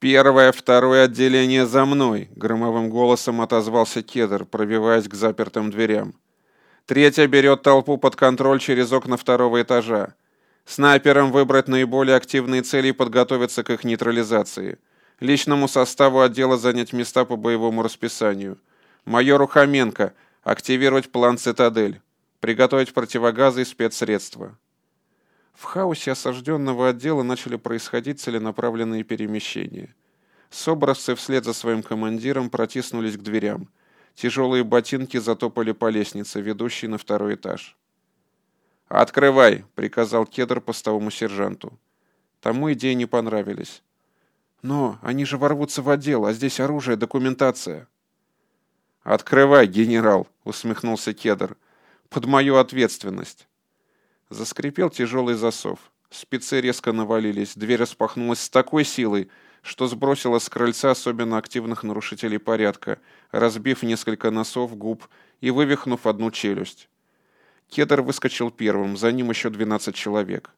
«Первое, второе отделение за мной!» — громовым голосом отозвался Кедр, пробиваясь к запертым дверям. «Третье берет толпу под контроль через окна второго этажа. Снайперам выбрать наиболее активные цели и подготовиться к их нейтрализации. Личному составу отдела занять места по боевому расписанию. Майору Хоменко активировать план «Цитадель». Приготовить противогазы и спецсредства. В хаосе осажденного отдела начали происходить целенаправленные перемещения. Собровцы вслед за своим командиром протиснулись к дверям. Тяжелые ботинки затопали по лестнице, ведущей на второй этаж. «Открывай!» — приказал Кедр постовому сержанту. Тому идеи не понравились. «Но они же ворвутся в отдел, а здесь оружие, документация». «Открывай, генерал!» — усмехнулся Кедр. «Под мою ответственность». Заскрипел тяжелый засов. Спецы резко навалились, дверь распахнулась с такой силой, что сбросила с крыльца особенно активных нарушителей порядка, разбив несколько носов, губ и вывихнув одну челюсть. Кедр выскочил первым, за ним еще 12 человек.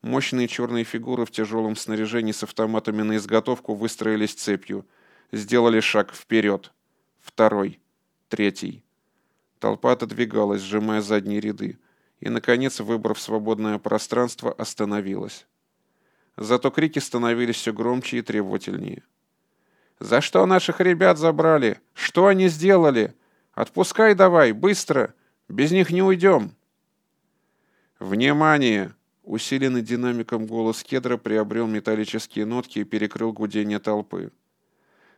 Мощные черные фигуры в тяжелом снаряжении с автоматами на изготовку выстроились цепью, сделали шаг вперед. Второй. Третий. Толпа отодвигалась, сжимая задние ряды и, наконец, выбрав свободное пространство, остановилась. Зато крики становились все громче и требовательнее. «За что наших ребят забрали? Что они сделали? Отпускай давай, быстро! Без них не уйдем!» «Внимание!» Усиленный динамиком голос кедра приобрел металлические нотки и перекрыл гудение толпы.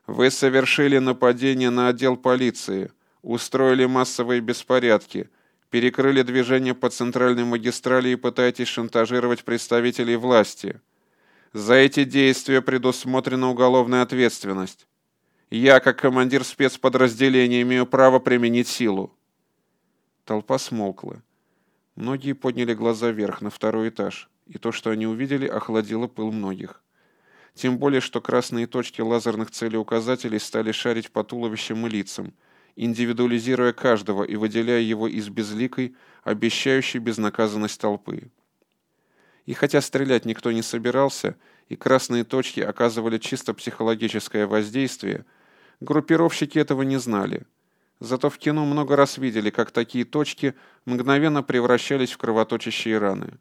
«Вы совершили нападение на отдел полиции, устроили массовые беспорядки, перекрыли движение по центральной магистрали и пытаетесь шантажировать представителей власти. За эти действия предусмотрена уголовная ответственность. Я, как командир спецподразделения, имею право применить силу. Толпа смолкла. Многие подняли глаза вверх, на второй этаж, и то, что они увидели, охладило пыл многих. Тем более, что красные точки лазерных целеуказателей стали шарить по туловищам и лицам – индивидуализируя каждого и выделяя его из безликой, обещающей безнаказанность толпы. И хотя стрелять никто не собирался, и красные точки оказывали чисто психологическое воздействие, группировщики этого не знали. Зато в кино много раз видели, как такие точки мгновенно превращались в кровоточащие раны.